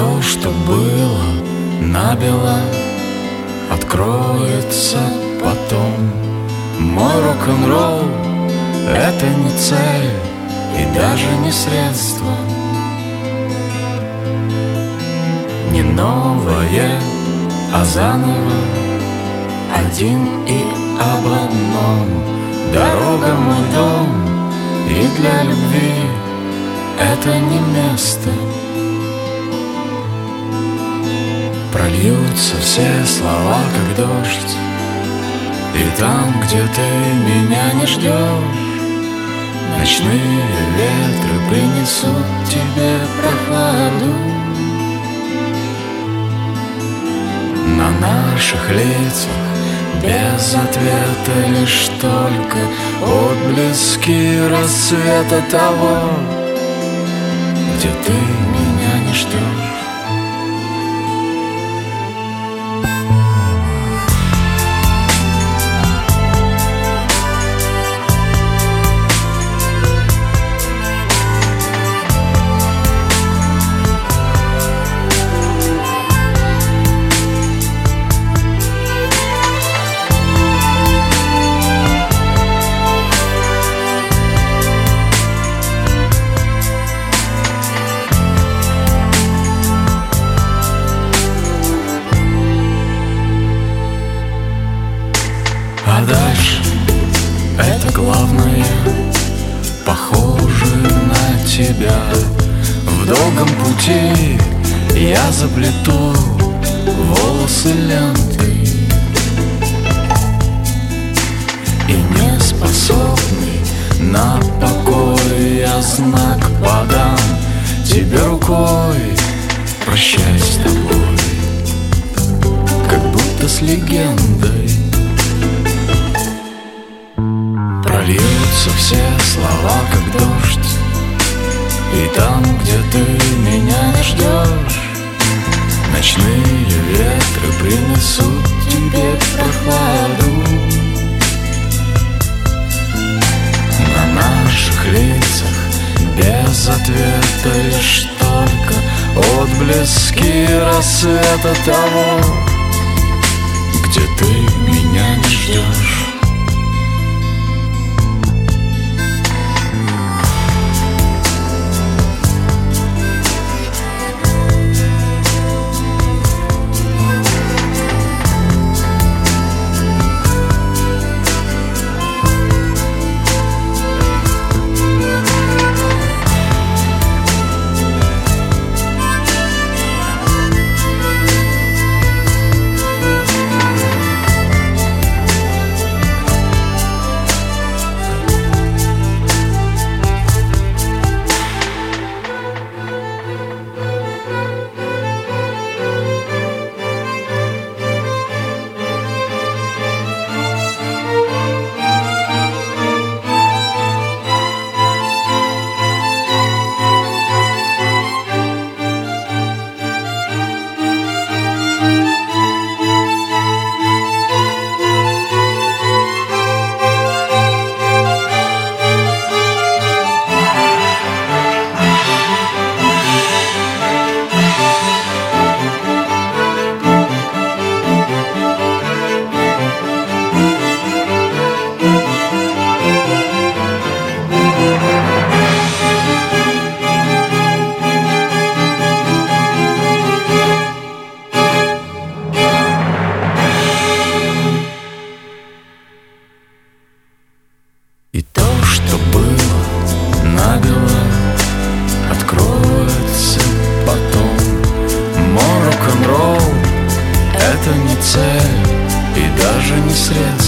То, что было набело, откроется потом. Мой рок-н-ролл — это не цель и даже не средство. Не новое, а заново один и об одном Дорога мой дом И для любви это не место Прольются все слова, как дождь И там, где ты меня не ждешь Ночные ветры принесут тебе прохладу На наших лицах без ответа лишь только отблески рассвета того, где ты меня не ждешь. Главное Похоже на тебя. В долгом пути я заплету волосы лентой И не способный на покой Я знак подам тебе рукой Прощай с тобой Как будто с легендой Прольются все слова, как дождь. И там, где ты меня не ждешь Ночные ветры принесут тебе прохладу. На наших лицах без ответа Лишь только отблески рассвета того сред